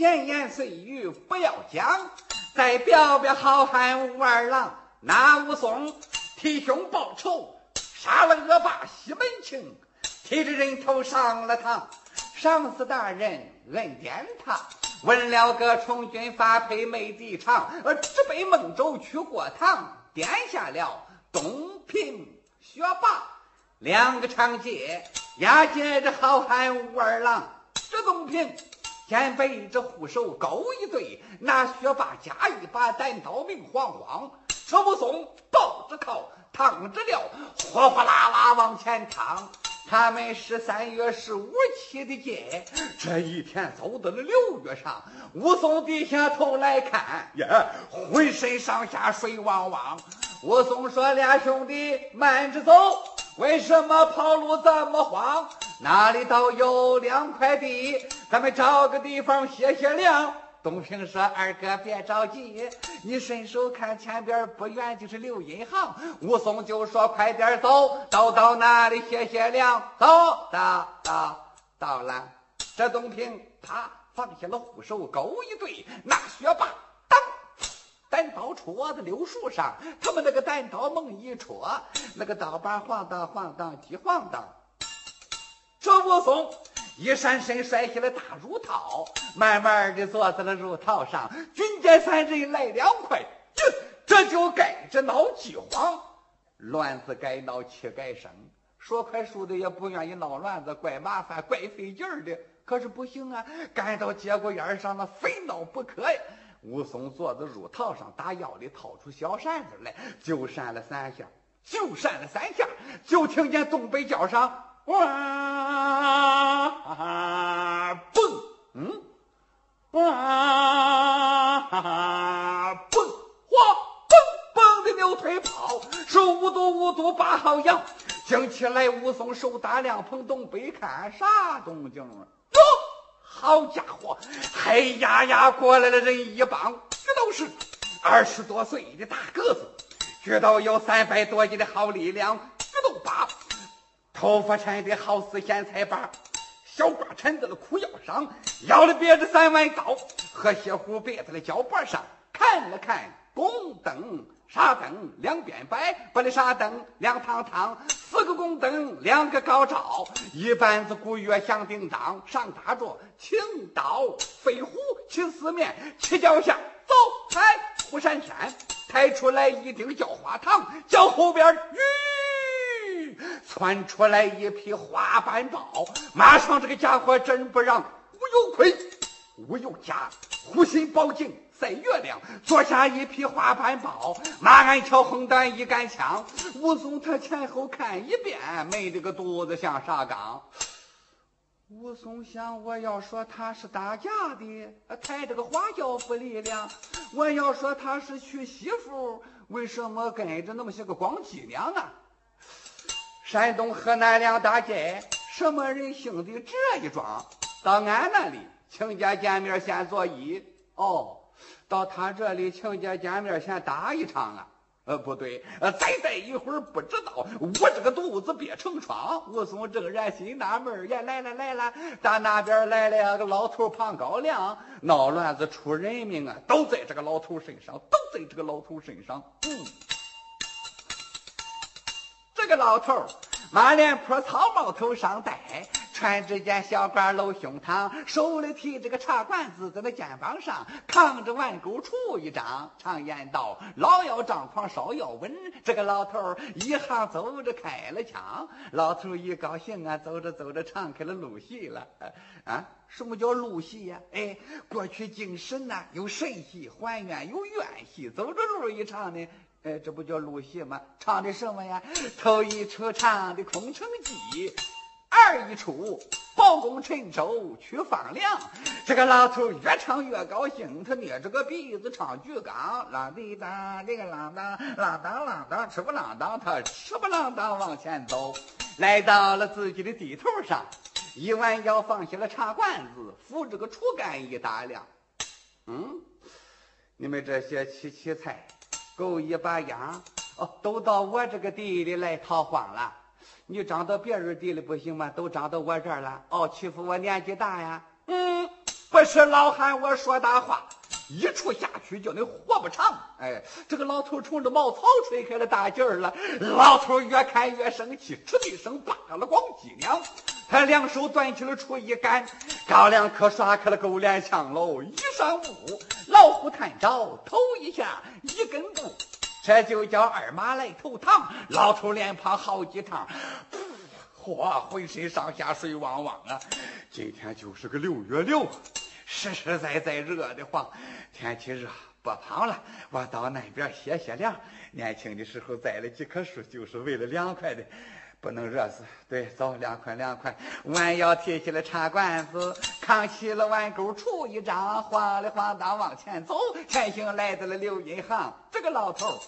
闲言碎语不要讲，再表表好汉武二郎。那武松替兄报仇，杀了恶霸西门庆，提着人头上了堂。上司大人恩典他，问了个充军发配没地场，只背孟州去过堂，点下了东平学霸两个长街，押解着好汉武二郎。这东平先背着护手勾一对，那学霸加一把单刀，明晃晃。车武松抱着靠，趟着料，哗哗啦啦往前趟。他们是三月十五起的街，这一天走到了六月上。武松低下头来看，呀，浑身上下水汪汪。武松说：“俩兄弟慢着走，为什么跑路这么慌？哪里倒有两块地，咱们找个地方歇歇凉。”东平说：“二哥别着急，你伸手看前边不远就是刘银行。”武松就说：“快点走，到到那里歇歇凉。”走到到到了，这东平啪放下了护手，勾一对，那学霸单刀戳在柳树上，他们那个单刀猛一戳，那个刀把晃荡晃荡急晃荡，这武松。一闪身摔下了大褥套，慢慢的坐在了褥套上。军见三人来两块，这就该着闹饥荒。乱子该闹气该生，说快说的也不愿意闹乱子，怪麻烦怪费劲儿的。可是不行啊，赶到节骨眼上了，非闹不可呀。武松坐在褥套上，打腰里掏出小扇子来，就扇了三下，就扇了三下，就听见东北角上。哇蹦，嗯，哇蹦，哗蹦蹦的牛腿跑，手五度五度八号羊，惊起来武松手打两棚，东北看啥动静啊？好家伙，黑压压过来了人一帮，这都是二十多岁的大个子，知道有三百多斤的好力量，这都把。头发缠的好似咸菜把，小褂缠在了裤腰上，腰里别着三弯刀，和血壶别在了脚脖上。看了看，宫灯、纱灯两边摆，玻璃纱灯亮堂堂，四个宫灯，两个高照，一班子鼓乐响叮当。上打着青刀飞虎七四面，七脚下走开，虎闪闪抬出来一顶叫花堂，叫后边吁。窜出来一匹花斑豹，马上这个家伙真不让武有亏，武有家，护心宝镜赛月亮，坐下一匹花斑豹，马鞍挑红担一杆枪，武松他前后看一遍，没这个肚子像啥缸。武松想，我要说他是打架的，抬这个花轿不力量；我要说他是娶媳妇，为什么跟着那么些个光脊娘啊？山东、河南两大街，什么人兴的这一桩？到俺那里亲家见面先作揖，哦，到他这里亲家见面先打一场啊？呃，不对，呃，再待一会儿不知道我这个肚子憋成疮。武松正然心纳闷呀，来了来了，打那边来了个老头庞高粱，闹乱子出人命啊，都在这个老头身上，都在这个老头身上，嗯。这个老头满脸破草帽头上戴，穿这件小褂露胸膛，手里提着个茶罐子，在那肩膀上扛着碗钩杵一张。常言道：老要张狂，少要稳。这个老头一行走着开了枪，老头一高兴啊，走着走着唱开了路戏了。啊，什么叫路戏呀？哎，过去精神呐，有神戏；还愿有怨戏。走着路一唱呢。哎，这不叫录戏吗？唱的什么呀？头一出唱的空城计，二一出包公陈州去放粮。这个老头越唱越高兴，他捏着个鼻子唱举纲，啷滴当，这个啷当，啷当啷当，吃不啷当，他吃不啷当往前走，来到了自己的地头上，一弯腰放下了茶罐子，扶着个杵杆一打量，嗯，你们这些沏沏菜。够一把秧哦，都到我这个地里来逃荒了。你长到别人地里不行吗？都长到我这儿了。哦，欺负我年纪大呀？嗯，不是老汉我说大话。一处下去叫你活不长！哎，这个老头冲着茅草吹开了大劲儿了。老头越看越生气，嗤的一声扒了光脊梁，他两手端起了锄一杆，刚两颗刷开了狗脸枪喽！一上步，老虎探照，头一下一根布，这就叫二马来投堂。老头脸庞好几趟，嚯，浑身上下水汪汪啊！今天就是个六月六。实实在在热得慌，天气热不胖了。我到那边歇歇凉。年轻的时候栽了几棵树，就是为了凉快的，不能热死。对，走，凉快凉快。弯腰提起了茶罐子，扛起了碗钩杵一张，晃里晃荡往前走。前行来到了柳荫行，这个老头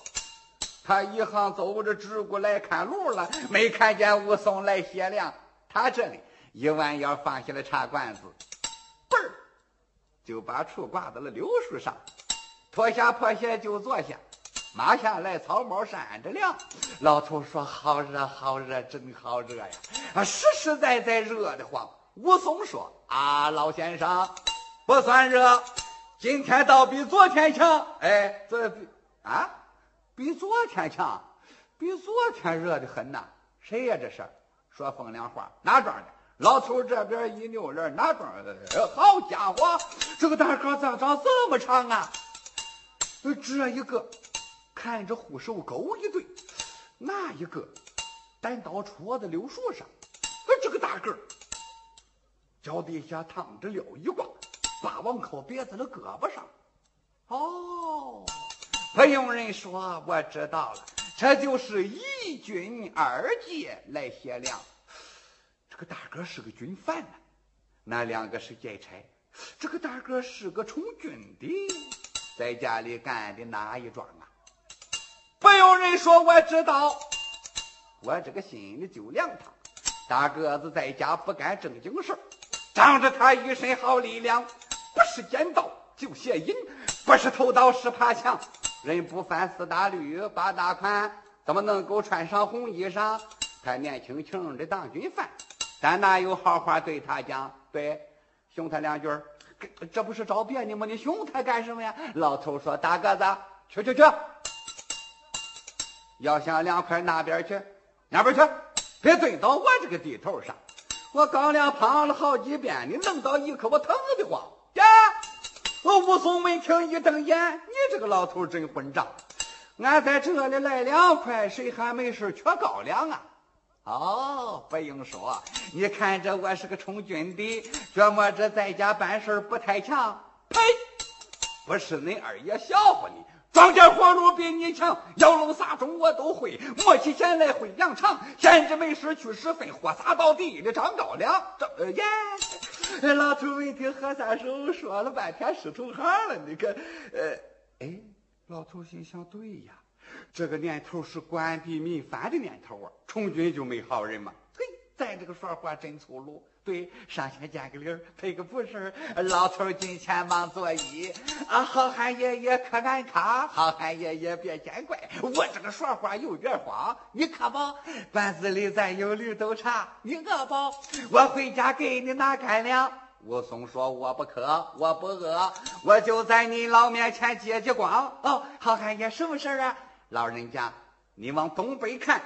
他一行走着直过来看路了，没看见武松来歇凉。他这里一弯腰放下了茶罐子。嘣就把锄挂到了柳树上，脱下破鞋就坐下，马下来草帽扇着亮。老头说：“好热，好热，真好热呀！啊，实实在在热得慌。”武松说：“啊，老先生，不算热，今天倒比昨天强。哎，这比啊，比昨天强，比昨天热的很呐。谁呀？这是说风凉话，哪庄的？”老头这边一扭脸，哪庄的？好家伙，这个大个咋长这么长啊？这一个看着护手钩一对，那一个单刀戳在柳树上。这个大个儿脚底下躺着了一挂，把网扣别在了胳膊上。哦，不用人说，我知道了，这就是一军二界来协粮。这个大哥是个军犯呢，那两个是劫差。这个大哥是个从军的，在家里干的哪一桩啊？不用人说，我知道。我这个心里就凉堂。大个子在家不干正经事仗着他一身好力量，不是捡刀就写银，不是偷刀是爬墙。人不犯四大律八大款，怎么能够穿上红衣裳？他年轻轻的当军犯。咱哪有好话对他讲？对，凶他两句，这不是找别扭吗？你凶他干什么呀？老头说：“大个子，去去去，要想凉快，那边去，那边去，别蹲到我这个地头上。我刚两胖了好几遍，你弄到一口，我疼的慌呀！”我武松闻听一瞪眼：“你这个老头真混账！俺在这里来凉快，谁还没事缺高粱啊？”哦，不用说，你看着我是个充军的，觉么着在家办事不太强？呸！不是恁二爷笑话你，庄稼活路比你强，摇龙撒种我都会，磨起弦来会扬长，闲着没事去拾粪，活撒到地里长高粱。这耶！老头一听何三手说了半天是同行了，你看，呃，哎，老头心想对呀。这个年头是官逼民反的年头啊，从军就没好人嘛。咱这个说话真粗鲁。对，上前见个礼，赔个不是。老头进前忙作揖，啊，好汉爷爷可安康？好汉爷爷别见怪，我这个说话有点慌。你可饱？馆子里咱有绿豆茶。你饿不？我回家给你拿干粮。武松说：“我不渴，我不饿，我就在你老面前借借光。”哦，好汉爷，什么事儿啊？老人家，你往东北看，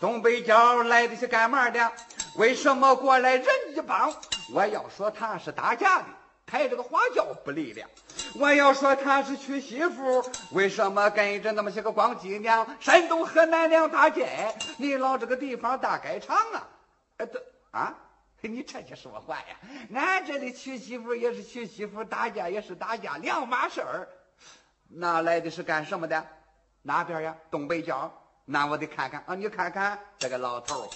东北角来的是干嘛的？为什么过来人一帮？我要说他是打架的，抬着个花轿不离了。我要说他是娶媳妇，为什么跟着那么些个光脊娘？山东河南两大街，你老这个地方大概场啊？呃，对啊，你这就说话呀？俺这里娶媳妇也是娶媳妇，打架也是打架，两码事儿。那来的是干什么的？哪边呀？东北角，那我得看看啊！你看看这个老头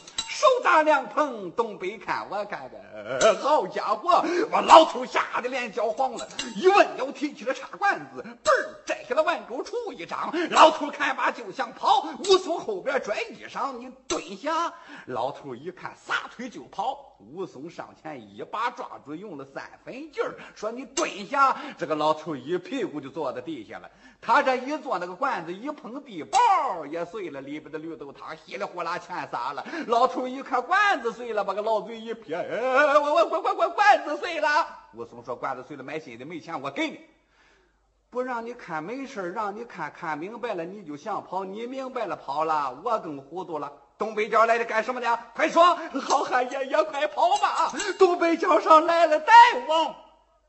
手打凉棚，东北看，我干的，好家伙！我老头吓得脸焦黄了，一问又提起了茶罐子，嘣摘下了碗钩杵一张。老头看罢就想跑，武松后边拽衣裳，你蹲下。老头一看，撒腿就跑。武松上前一把抓住，用了三分劲儿，说：“你蹲下！”这个老头一屁股就坐在地下了。他这一坐，那个罐子一碰地，包也碎了，里边的绿豆汤稀里呼啦全洒了。老头一看罐子碎了，把个老嘴一撇，哎我我我我我罐子碎了。武松说罐子碎了买新的没钱我给你，不让你看没事让你看看明白了你就想跑，你明白了跑了，我更糊涂了。东北角来的干什么的？快说！好汉爷爷快跑吧！东北角上来了大王。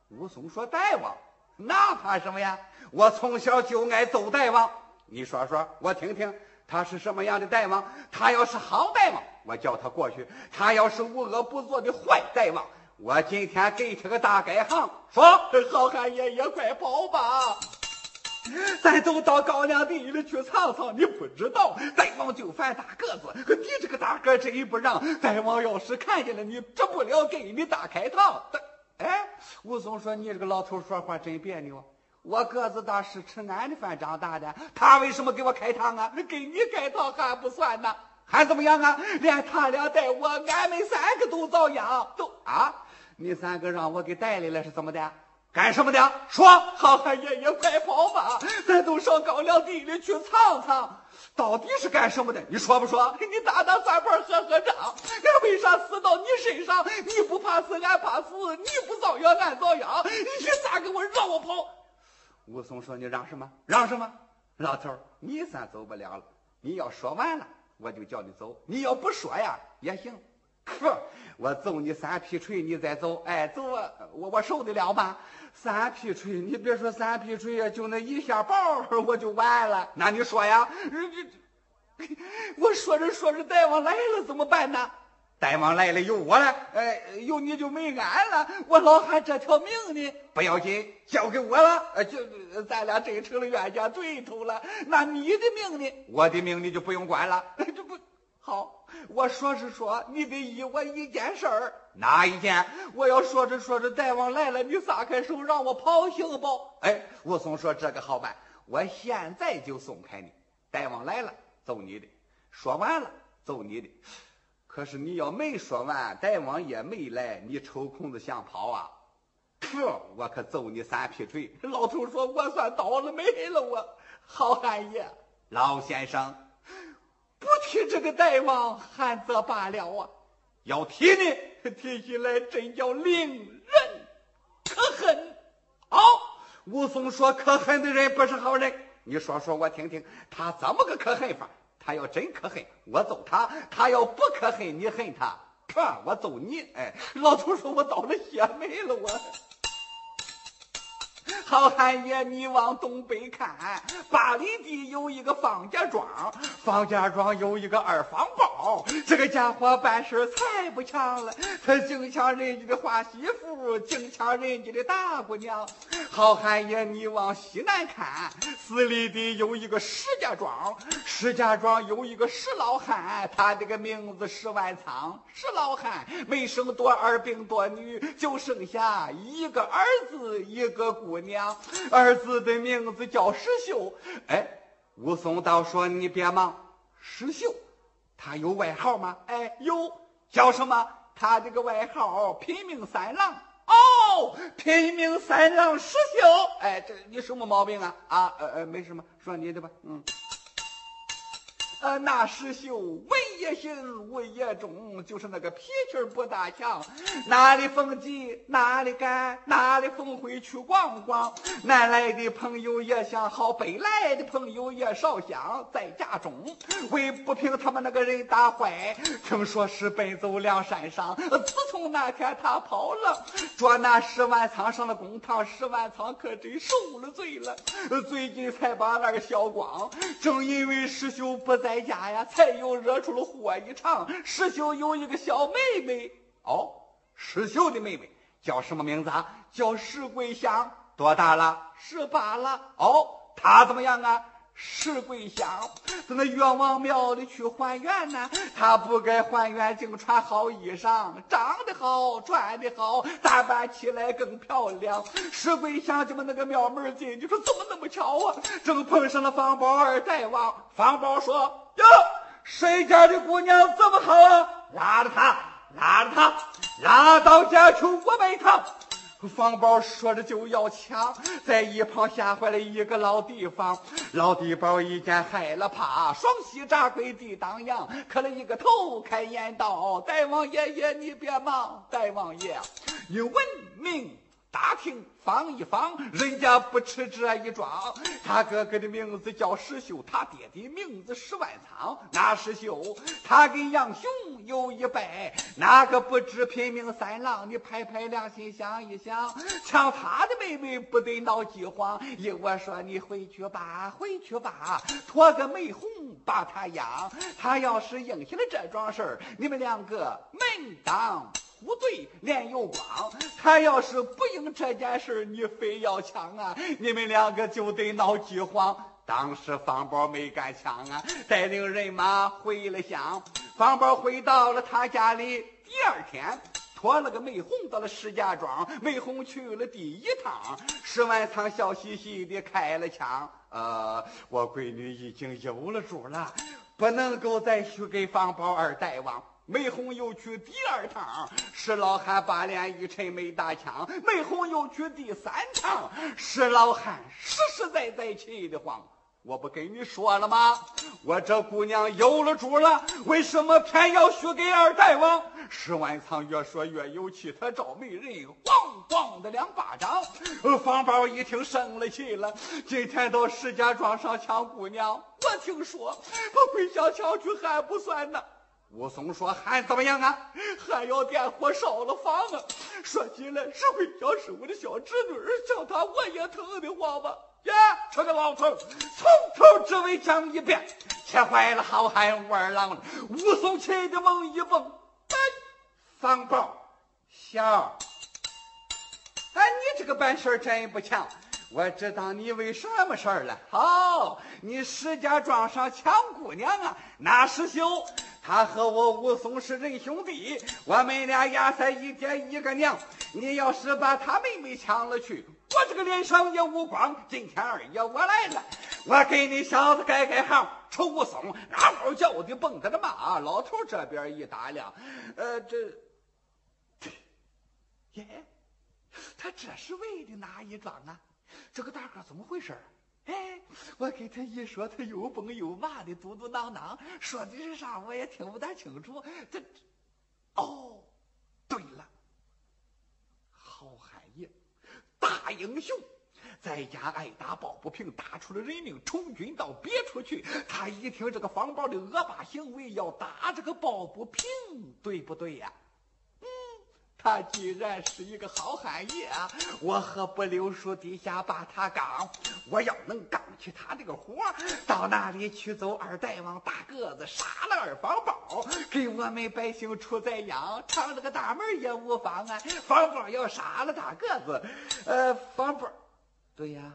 武松说大王，那怕什么呀？我从小就爱揍大王。你说说，我听听，他是什么样的大王？他要是好大王，我叫他过去；他要是无恶不作的坏大王，我今天给他个大改行。说，好汉爷爷，快跑吧！咱都到高粱地里去藏藏。你不知道，大王就烦大个子，可你这个大个真不让。大王要是看见了你，治不了给你大开膛。哎，武松说：“你这个老头说话真别扭。”我个子大是吃俺的饭长大的，他为什么给我开膛啊？给你开膛还不算呢，还怎么样啊？连他俩带我，俺们三个都遭殃，都啊！你三个让我给带来了是怎么的？干什么的？说，好汉爷爷快跑吧！咱都上高粱地里去藏藏，到底是干什么的？你说不说？你打打算盘，喝喝账。俺为啥死到你身上？你不怕死，俺怕死；你不遭殃，俺遭殃。你咋给我让我跑？武松说：“你让什么？让什么？老头你算走不了了。你要说完了，我就叫你走；你要不说呀，也行。可我揍你三劈锤，你再走。哎，走啊！我我受得了吗？三劈锤，你别说三劈锤呀，就那一下包，我就完了。那你说呀？我说着说着，大王来了，怎么办呢？”大王来了，有我了，哎，有你就没俺了。我老汉这条命呢，不要紧，交给我了。呃，就咱俩真成了冤家对头了。那你的命呢？我的命你就不用管了。这不好，我说是说，你得依我一件事儿。哪一件？我要说着说着，大王来了，你撒开手让我跑行不？哎，武松说这个好办，我现在就松开你。大王来了，揍你的；说完了，揍你的。可是你要没说完，大王也没来，你抽空子想跑啊？可我可揍你三劈锤！老头说：“我算倒了霉了，我好汉爷，老先生，不提这个大王，还则罢了啊！要提呢，提起来真叫令人可恨。”哦，武松说：“可恨的人不是好人。你说说我听听，他怎么个可恨法？”他要真可恨，我揍他；他要不可恨，你恨他，看我揍你。哎，老头说我倒了血霉了，我。好汉爷，你往东北看，八里地有一个方家庄，方家庄有一个二方包，这个家伙办事才不强了，他净抢人家的花媳妇，净抢人家的大姑娘。好汉爷，你往西南看，四里地有一个石家庄，石家庄有一个石老汉，他这个名字石万仓，石老汉没生多儿病多女，就剩下一个儿子，一个姑姑娘。儿子的名字叫石秀，哎，武松道说你别忙，石秀，他有外号吗？哎，有，叫什么？他这个外号拼命三郎。哦，拼命三郎石秀，哎，这你什么毛病啊？啊，呃呃，没什么，说你的吧，嗯。呃，那石秀文也行，武也中，就是那个脾气不大强。哪里逢集哪里赶，哪里逢会去逛逛。南来的朋友也想好，北来的朋友也少想。在家中为不平他们那个人打坏，听说是奔走梁山上。自从那天他跑了，捉那十万仓上了公堂，十万仓可真受了罪了。最近才把那个消光，正因为石秀不在。在家呀，才又惹出了祸一场。石秀有一个小妹妹，哦，石秀的妹妹叫什么名字啊？叫石桂香，多大了？十八了。哦，她怎么样啊？石桂香在那冤王庙里去还愿呢。她不该还愿，净穿好衣裳，长得好，穿得好，打扮起来更漂亮。石桂香就把那个庙门进，你说怎么那么巧啊？正碰上了方宝二大王。方宝说。哟，谁家的姑娘这么好啊？拉着她，拉着她，拉到家去我拜堂。方宝说着就要抢，在一旁吓坏了一个老地方。老地方一见害了怕，双膝扎跪地当阳，磕了一个头，开言道：“大王爷爷，你别忙，大王爷，你闻名。”大厅放一放，人家不吃这一桩。他哥哥的名字叫石秀，他爹的名字石万仓。那石秀，他跟杨雄有一拜，哪个不知拼命三郎？你拍拍良心想一想，抢他的妹妹不得闹饥荒？依我说，你回去吧，回去吧，托个媒红把他养。他要是应下了这桩事儿，你们两个门当。不对，脸有光。他要是不应这件事，你非要抢啊，你们两个就得闹饥荒。当时方宝没敢抢啊，带领人马回了乡。方宝回到了他家里，第二天托了个梅红到了石家庄。梅红去了第一趟，石万仓笑嘻嘻的开了枪。呃，我闺女已经有了主了，不能够再去给方宝二大王。梅红又去第二趟，石老汉把脸一沉没打枪。梅红又去第三趟，石老汉实实在在气得慌。我不跟你说了吗？我这姑娘有了主了，为什么偏要许给二大王？石万仓越说越有气，他找媒人，咣咣的两巴掌。方宝一听生了气了，今天到石家庄上抢姑娘，我听说我回乡抢去还不算呢。武松说：“还怎么样啊？还要点火烧了房啊！说起来，石慧娇是我的小侄女，叫她我也疼得慌吧。呀，这个老头从头至尾讲一遍，气坏了好汉武二郎。武松气得猛一蹦，哎，方宝，小，哎，你这个办事真不强。我知道你为什么事儿了。好，你石家庄上抢姑娘啊？那是秀。他和我武松是仁兄弟，我们俩压在一爹一个娘。你要是把他妹妹抢了去，我这个脸上也无光。今天二爷我来了，我给你小子改改行。丑武松嗷嗷叫的蹦着的骂。老头这边一打量，呃，这，耶，他这是为的哪一桩啊？这个大哥怎么回事？哎，我给他一说，他又蹦又骂的，嘟嘟囔囔，说的是啥我也听不大清楚。这，哦，对了，好汉爷，大英雄，在家挨打抱不平，打出了人命，从军到别处去。他一听这个方宝的恶霸行为，要打这个抱不平，对不对呀？他既然是一个好汉爷，我何不留树底下把他刚？我要能刚起他这个活，到那里去走二大王大个子，杀了二方宝，给我们百姓出宰殃，敞了个大门也无妨啊！方宝要杀了大个子，呃，方宝，对呀，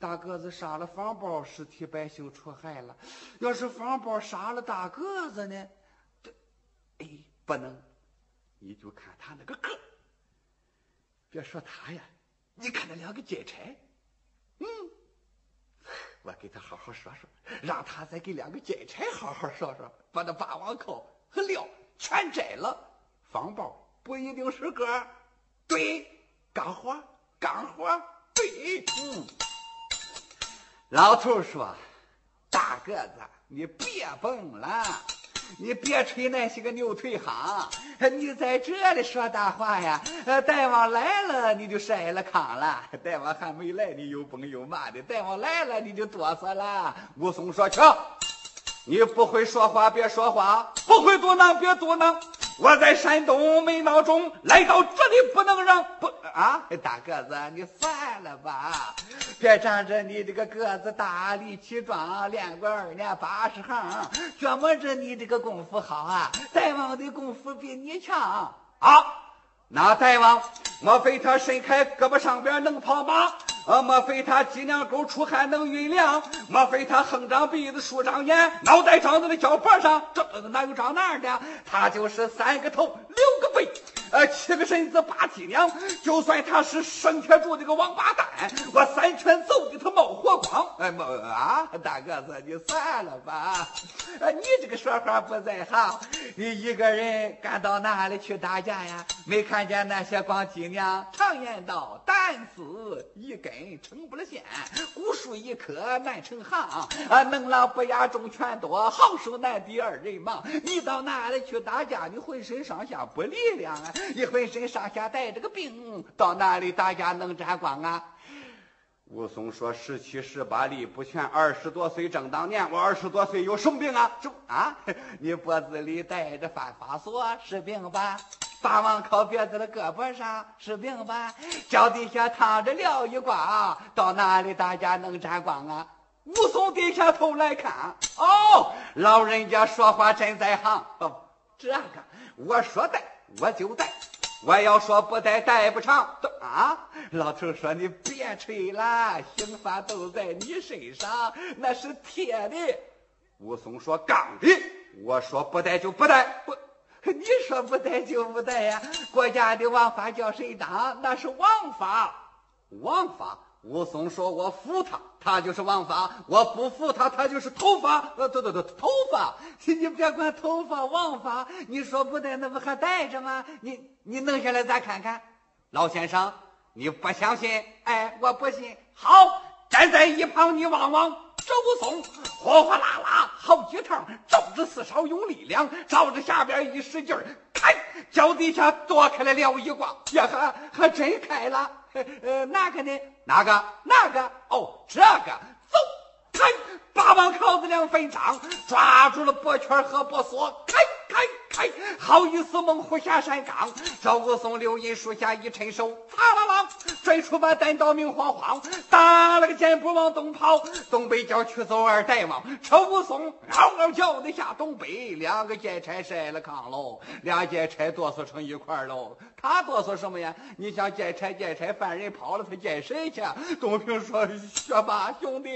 大个子杀了方宝是替百姓除害了，要是方宝杀了大个子呢？这，哎，不能。你就看他那个个别说他呀，你看那两个劫差，嗯，我给他好好说说，让他再给两个劫差好好说说，把那霸王扣和料全摘了。方宝不一定是个，对，干活干活，对，嗯。老头说：“大个子，你别蹦了。”你别吹那些个牛腿行，你在这里说大话呀！呃，大王来了你就筛了糠了，大王还没来你又蹦又骂的，大王来了你就哆嗦了。武松说：“去，你不会说话别说话，不会嘟囔别嘟囔。”我在山东没孬种，来到这里不能让不啊！大个子，你算了吧，别仗着你这个个子大、力气壮，练过二年八十行，琢磨着你这个功夫好啊！大王的功夫比你强啊！那大王，莫非他伸开胳膊上边能跑马？啊！莫非他脊梁沟出汗能运粮？莫非他横长鼻子竖长眼，脑袋长在那脚脖上？这哪有长那样的？他就是三个头六个背，呃，七个身子八脊梁。就算他是生铁柱的个王八蛋，我三拳揍的他冒火光。哎，冒啊！大个子，你算了吧。呃，你这个说话不在行。你一个人赶到哪里去打架呀？没看见那些光脊娘？常言道：单丝一根撑不了线，孤树一棵难成行。啊，能郎不压众权多，好手难敌二人忙。你到哪里去打架？你浑身上下不力量啊！你浑身上下带着个病，到哪里打架能沾光啊？武松说：“十七十八力不全，二十多岁正当年。我二十多岁有什么病啊？中啊！你脖子里戴着犯法锁是病吧？大王靠别子的胳膊上是病吧？脚底下躺着撂一挂，到哪里大家能沾光啊？”武松低下头来看，哦，老人家说话真在行。哦，这个我说的我就带。我要说不带带不长，啊！老头说你别吹了，刑罚都在你身上，那是铁的。武松说钢的，我说不带就不带，不，你说不带就不带呀？国家的王法叫谁当？那是王法，王法。武松说：“我服他，他就是王法；我不服他，他就是头发。呃，对对对，头发。你别管头发王法，你说不带，那不还带着吗？你你弄下来咱看看。老先生，你不相信？哎，我不信。好，站在一旁，你望望这武松，哗哗啦啦好几趟，照着四少用力量，照着下边一使劲儿，开，脚底下躲开了了一挂，呀，还还真开了。呃，哪个呢？哪个？哪个？哦，这个，走，开！八棒靠子两分张，抓住了脖圈和脖锁，开开开！好意思猛虎下山岗。赵武松刘银树下一伸手，擦啦啦，拽出把单刀明晃晃，打了个箭步往东跑。东北角去走二大王，赵武松嗷嗷叫的下东北，两个劫差筛了炕喽，俩劫差哆嗦成一块喽。他哆嗦什么呀？你想劫差劫差，犯人跑了，他见谁去？东平说：“学霸兄弟，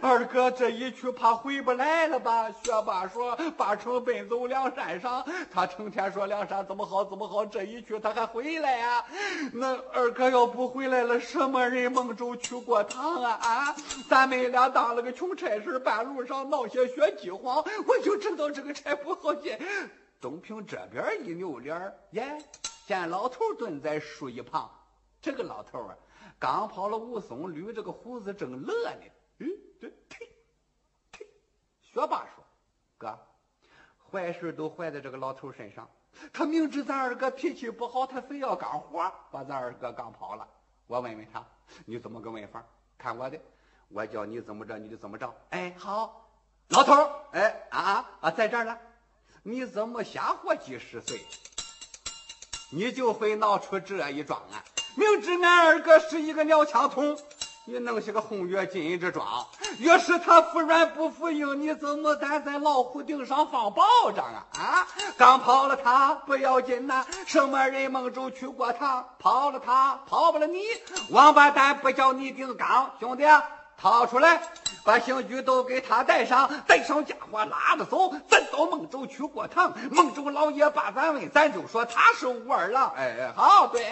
二哥这一去怕回不来了吧？”学霸说：“八成奔走梁山上。他成天说梁山怎么好怎么好，这一去他还回来呀？那二哥要不回来了，什么人蒙州去过堂啊？啊！咱们俩当了个穷差事，半路上闹些血饥荒，我就知道这个差不好进。”东平这边一扭脸耶。见老头蹲在树一旁，这个老头啊，刚跑了武松，捋着个胡子正乐呢。嗯，这呸呸！学霸说：“哥，坏事都坏在这个老头身上。他明知咱二哥脾气不好，他非要干活，把咱二哥刚跑了。我问问他，你怎么个问法？看我的，我叫你怎么着，你就怎么着。哎，好，老头哎啊啊，在这儿呢。你怎么瞎活几十岁？”你就会闹出这一桩啊！明知俺二哥是一个鸟枪筒，你弄些个红月金之装，越是他服软不服硬，你怎么敢在老虎顶上放炮仗啊？啊！刚跑了他不要紧呐，什么人蒙州去过堂，跑了他跑不了你，王八蛋不叫你顶缸，兄弟掏出来。把刑具都给他带上，带上家伙拉着走。咱到孟州去过堂，孟州老爷把咱问，咱就说他是武二郎。哎，好，对。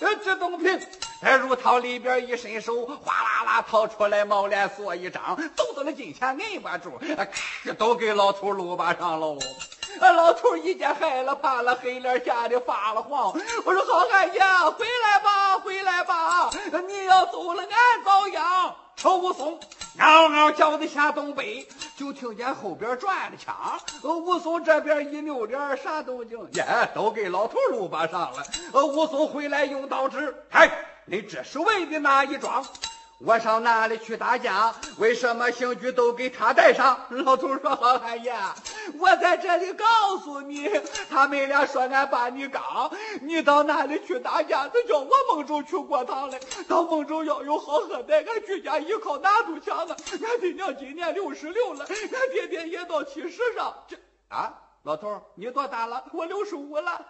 呃，这东平在入套里边一伸手，哗啦啦掏出来毛脸锁一张，走到了近前摁把住，咔，都给老头撸把上喽。啊，老头一见害了怕了，黑脸吓得发了慌。我说好汉爷，回来吧，回来吧，你要走了，俺遭殃。抽武松。嗷嗷叫的下东北，就听见后边转了枪。武松这边一扭脸，啥动静？耶，都给老头撸把上了。武松回来用刀指：“哎，你这是为的哪一桩？”我上哪里去打架？为什么刑具都给他带上？老头说：“好汉爷，我在这里告诉你，他们俩说俺把你刚，你到哪里去打架？他叫我孟州去过堂来。到孟州要有好喝的，俺居家依靠哪都强啊？俺爹娘今年六十六了，俺爹爹也到七十上。这啊，老头你多大了？我六十五了。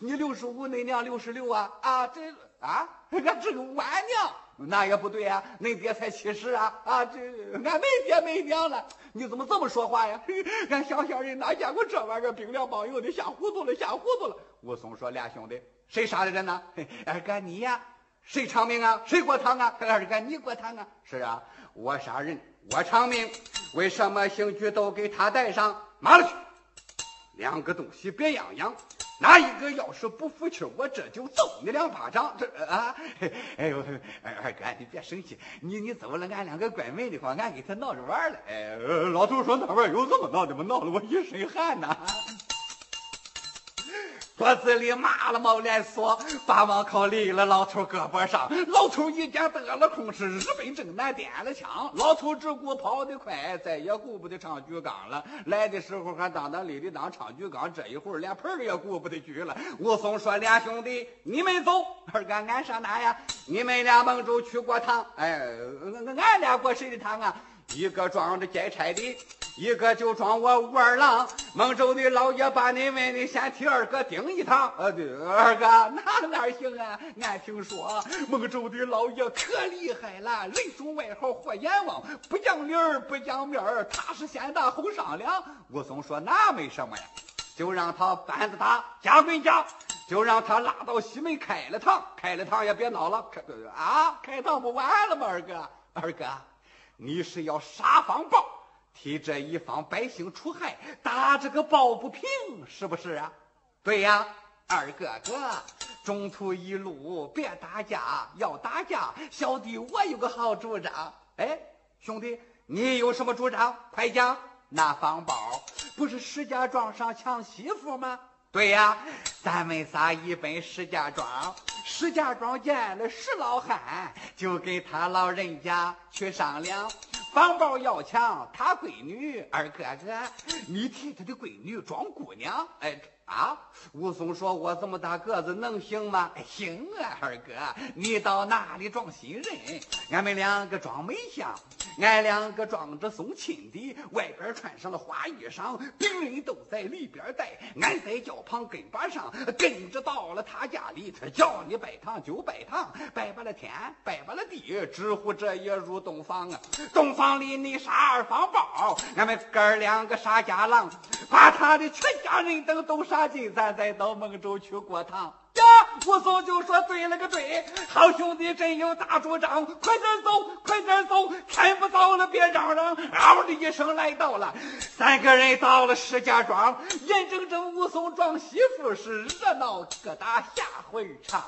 你六十五，恁娘六十六啊？啊，这啊，俺这个晚娘。”那也不对呀，恁爹才七十啊！啊，这俺没爹没娘了，你怎么这么说话呀？俺乡下人哪见过这玩意儿？冰凉帮友的，吓糊涂了，吓糊涂了！武松说：“俩兄弟，谁杀的人呢？二哥你呀？谁偿命啊？谁过堂啊？二哥你过堂啊？是啊，我杀人，我偿命。为什么刑具都给他带上？麻了去！两个东西别样样，哪一个要是不服气，我这就揍你两巴掌。这 啊，哎呦，二哥，你别生气，你你走了俺两个关门的话，俺给他闹着玩了。哎，老头说那玩意有这么闹的吗？闹得我一身汗呐。桌子里麻了毛连锁，把王靠立了老头胳膊上。老头一见得了空，是日本正南点了枪。老头只顾跑得快，再也顾不得唱举纲了。来的时候还当当立的当唱举纲，这一会儿连盆也顾不得举了。武松说：“俩兄弟，你们走，二哥俺上哪呀？你们俩蒙州去过堂？哎，俺俩过谁的堂啊？”一个装着劫差的，一个就装我武二郎。孟州的老爷把你问的，先替二哥顶一趟。呃，对，二哥哪哪行啊？俺听说孟州的老爷可厉害了，人送外号火阎王，不讲理儿不讲面儿，他是先打后商量。武松说那没什么呀，就让他板子打，家归家，就让他拉到西门开了堂，开了堂也别闹了，开啊，开堂不完了吗？二哥，二哥。你是要杀方宝，替这一方百姓除害，打这个抱不平，是不是啊？对呀，二哥哥，中途一路别打架，要打架，小弟我有个好主张。哎，兄弟，你有什么主张？快讲。那方宝不是石家庄上抢媳妇吗？对呀，咱们仨一奔石家庄。石家庄见了石老汉，就跟他老人家去商量，方宝要抢他闺女。二哥哥，你替他的闺女装姑娘。哎啊！武松说：“我这么大个子能行吗？”行啊，二哥，你到哪里装新人？俺们两个装美相。俺两个装着送亲的，外边穿上了花衣裳，病人都在里边待。俺在轿旁跟班上，跟着到了他家里，他叫你拜堂就拜堂，拜把了天，拜把了地，直呼这也入洞房啊！洞房里你杀二方宝，俺们哥两个杀家郎，把他的全家人等都杀尽，咱再到孟州去过堂。呀，武松就说：“对了个对，好兄弟真有大主张，快点走，快点走，天不早了，别嚷嚷。”嗷的一声来到了，三个人到了石家庄，眼睁睁武松撞媳妇，是热闹疙瘩下回唱。